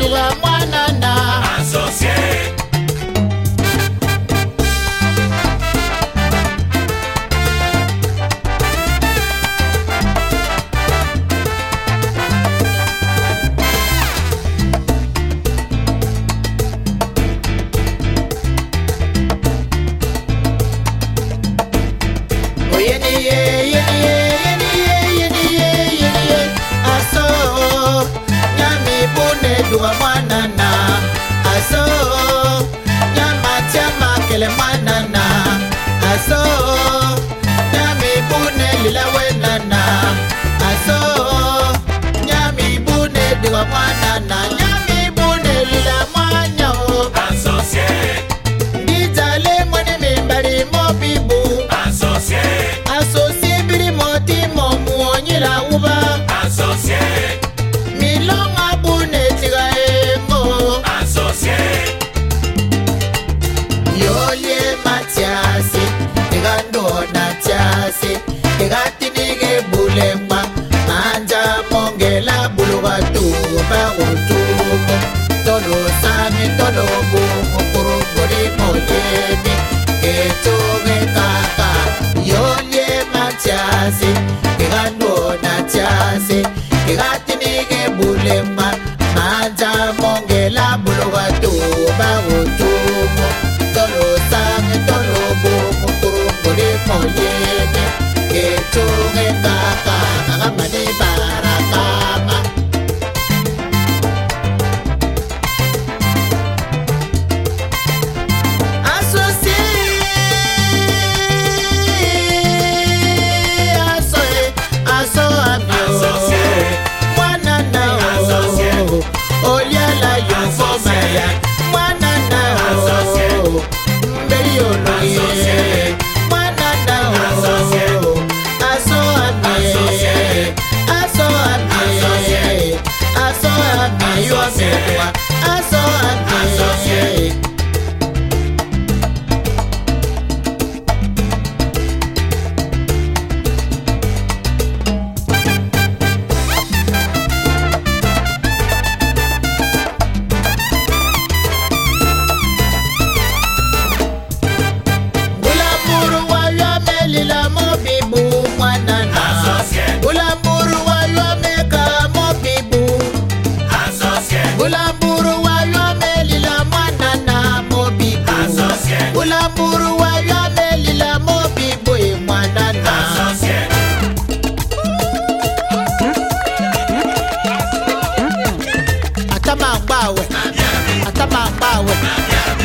do love. Sami tolo utumo. Tolo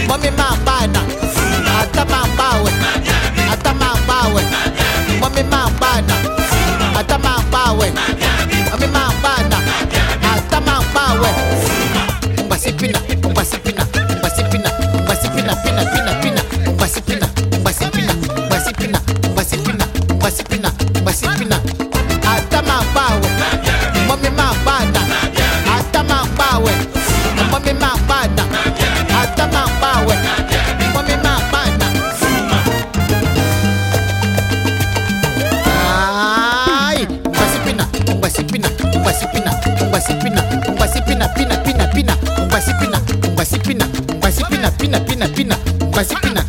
Mami mambana Ata mambawe Ata mambawe Mami mambana Ata mambawe Mami mambana Ata mambawe Mbasi pina Mbasi pina Mbasi pina Mbasi pina pina pina pina Mbasi pina Mbasi pina Mbasi pina Mbasi pina Mbasi pina. pina pina. Mpasi pina.